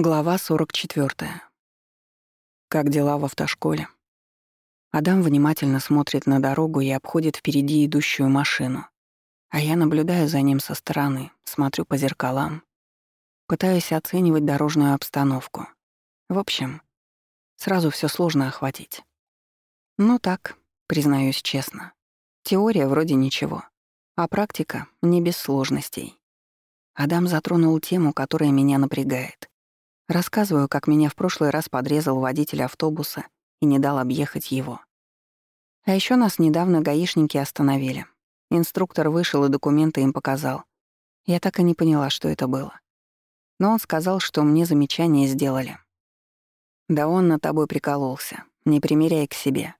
Глава 44. Как дела в автошколе? Адам внимательно смотрит на дорогу и обходит впереди идущую машину. А я наблюдаю за ним со стороны, смотрю по зеркалам. Пытаюсь оценивать дорожную обстановку. В общем, сразу все сложно охватить. Ну так, признаюсь честно. Теория вроде ничего, а практика не без сложностей. Адам затронул тему, которая меня напрягает. Рассказываю, как меня в прошлый раз подрезал водитель автобуса и не дал объехать его. А еще нас недавно гаишники остановили. Инструктор вышел и документы им показал. Я так и не поняла, что это было. Но он сказал, что мне замечание сделали. Да он над тобой прикололся, не примеряй к себе.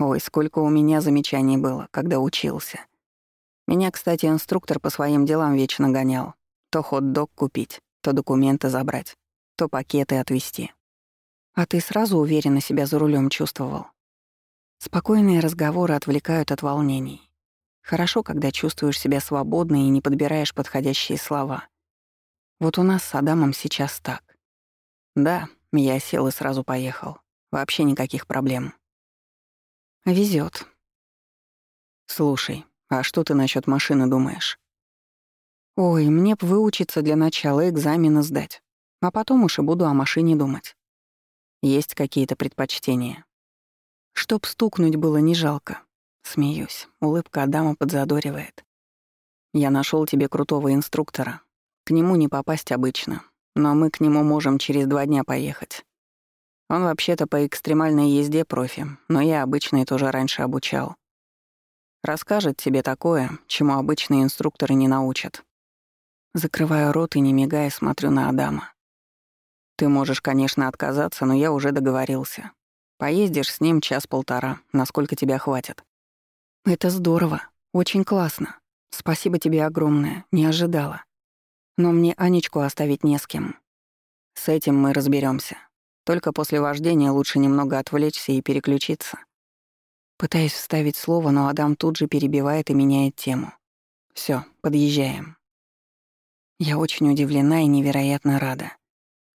Ой, сколько у меня замечаний было, когда учился. Меня, кстати, инструктор по своим делам вечно гонял. То хот-дог купить, то документы забрать то пакеты отвезти. А ты сразу уверенно себя за рулем чувствовал. Спокойные разговоры отвлекают от волнений. Хорошо, когда чувствуешь себя свободно и не подбираешь подходящие слова. Вот у нас с Адамом сейчас так. Да, я сел и сразу поехал. Вообще никаких проблем. Везет. Слушай, а что ты насчет машины думаешь? Ой, мне б выучиться для начала экзамены сдать. А потом уж и буду о машине думать. Есть какие-то предпочтения. Чтоб стукнуть было не жалко. Смеюсь. Улыбка Адама подзадоривает. Я нашел тебе крутого инструктора. К нему не попасть обычно, но мы к нему можем через два дня поехать. Он вообще-то по экстремальной езде профи, но я обычный тоже раньше обучал. Расскажет тебе такое, чему обычные инструкторы не научат. Закрываю рот и, не мигая, смотрю на Адама. Ты можешь, конечно, отказаться, но я уже договорился. Поездишь с ним час-полтора, насколько тебя хватит. Это здорово, очень классно. Спасибо тебе огромное, не ожидала. Но мне Анечку оставить не с кем. С этим мы разберемся. Только после вождения лучше немного отвлечься и переключиться. Пытаюсь вставить слово, но Адам тут же перебивает и меняет тему. Все, подъезжаем. Я очень удивлена и невероятно рада.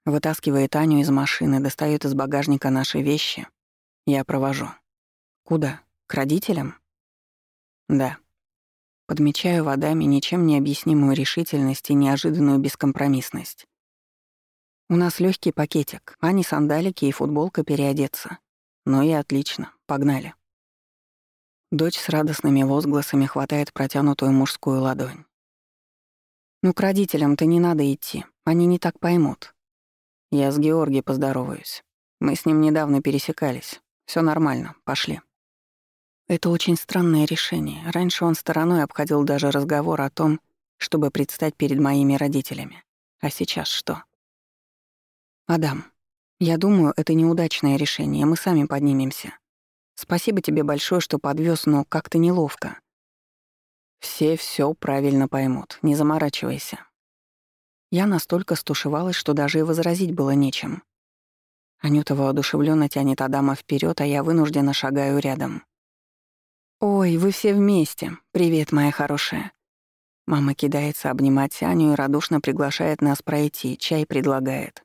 Вытаскивает Аню из машины, достает из багажника наши вещи. Я провожу. Куда? К родителям? Да. Подмечаю в Адаме ничем не объяснимую решительность и неожиданную бескомпромиссность. У нас легкий пакетик, Ани сандалики и футболка переодеться. Ну и отлично, погнали. Дочь с радостными возгласами хватает протянутую мужскую ладонь. «Ну, к родителям-то не надо идти, они не так поймут. Я с Георгием поздороваюсь. Мы с ним недавно пересекались. Все нормально, пошли. Это очень странное решение. Раньше он стороной обходил даже разговор о том, чтобы предстать перед моими родителями. А сейчас что? Адам, я думаю, это неудачное решение, мы сами поднимемся. Спасибо тебе большое, что подвез, но как-то неловко. Все все правильно поймут, не заморачивайся. Я настолько стушевалась, что даже и возразить было нечем. Анюта воодушевленно тянет Адама вперед, а я вынужденно шагаю рядом. «Ой, вы все вместе. Привет, моя хорошая». Мама кидается обнимать Аню и радушно приглашает нас пройти, чай предлагает.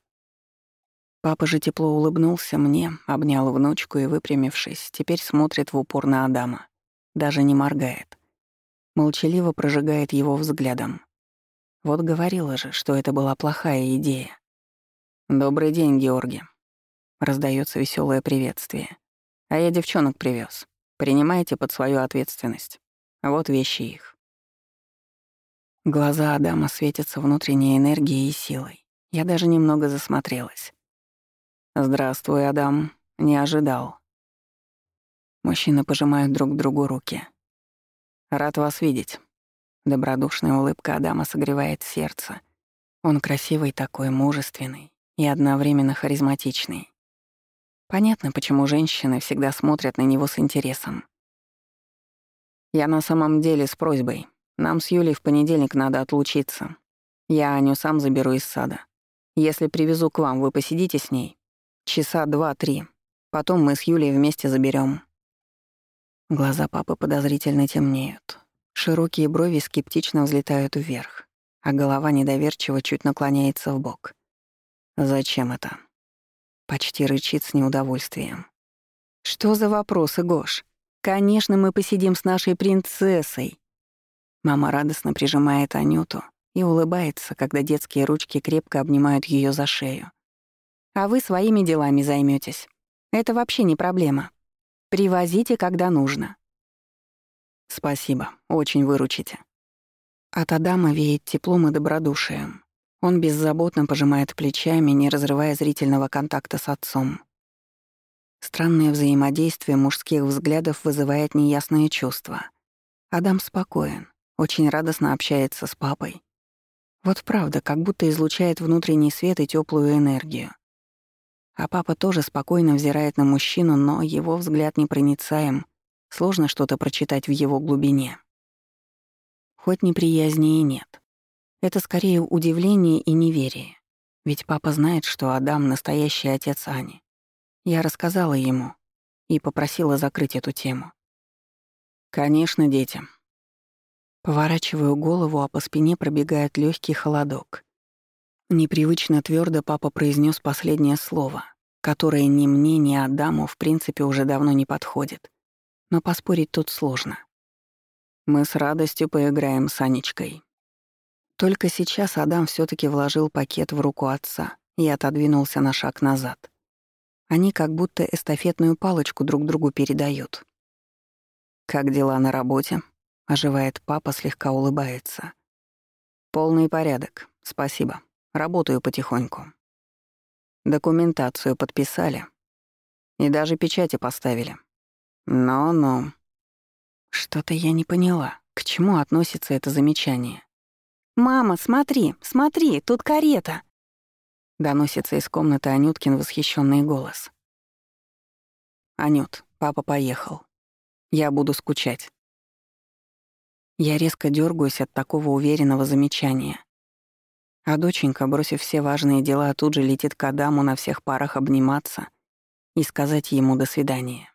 Папа же тепло улыбнулся мне, обнял внучку и, выпрямившись, теперь смотрит в упор на Адама. Даже не моргает. Молчаливо прожигает его взглядом. Вот говорила же, что это была плохая идея. «Добрый день, Георгий». Раздается веселое приветствие. «А я девчонок привез. Принимайте под свою ответственность. Вот вещи их». Глаза Адама светятся внутренней энергией и силой. Я даже немного засмотрелась. «Здравствуй, Адам. Не ожидал». Мужчины пожимают друг другу руки. «Рад вас видеть». Добродушная улыбка Адама согревает сердце. Он красивый такой, мужественный и одновременно харизматичный. Понятно, почему женщины всегда смотрят на него с интересом. Я на самом деле с просьбой. Нам с Юлей в понедельник надо отлучиться. Я Аню сам заберу из сада. Если привезу к вам, вы посидите с ней. Часа два-три. Потом мы с Юлей вместе заберем. Глаза папы подозрительно темнеют. Широкие брови скептично взлетают вверх, а голова недоверчиво чуть наклоняется в бок. «Зачем это?» Почти рычит с неудовольствием. «Что за вопросы, Гош? Конечно, мы посидим с нашей принцессой!» Мама радостно прижимает Анюту и улыбается, когда детские ручки крепко обнимают ее за шею. «А вы своими делами займетесь. Это вообще не проблема. Привозите, когда нужно». «Спасибо, очень выручите». От Адама веет теплом и добродушием. Он беззаботно пожимает плечами, не разрывая зрительного контакта с отцом. Странное взаимодействие мужских взглядов вызывает неясные чувства. Адам спокоен, очень радостно общается с папой. Вот правда, как будто излучает внутренний свет и теплую энергию. А папа тоже спокойно взирает на мужчину, но его взгляд непроницаем, сложно что-то прочитать в его глубине. Хоть неприязни и нет. Это скорее удивление и неверие. Ведь папа знает, что Адам — настоящий отец Ани. Я рассказала ему и попросила закрыть эту тему. «Конечно, дети». Поворачиваю голову, а по спине пробегает легкий холодок. Непривычно твердо папа произнес последнее слово, которое ни мне, ни Адаму в принципе уже давно не подходит. Но поспорить тут сложно. Мы с радостью поиграем с Анечкой. Только сейчас Адам все таки вложил пакет в руку отца и отодвинулся на шаг назад. Они как будто эстафетную палочку друг другу передают. «Как дела на работе?» — оживает папа, слегка улыбается. «Полный порядок, спасибо. Работаю потихоньку. Документацию подписали. И даже печати поставили. Но-но. Что-то я не поняла, к чему относится это замечание. «Мама, смотри, смотри, тут карета!» Доносится из комнаты Анюткин восхищенный голос. «Анют, папа поехал. Я буду скучать». Я резко дергаюсь от такого уверенного замечания. А доченька, бросив все важные дела, тут же летит к Адаму на всех парах обниматься и сказать ему «до свидания».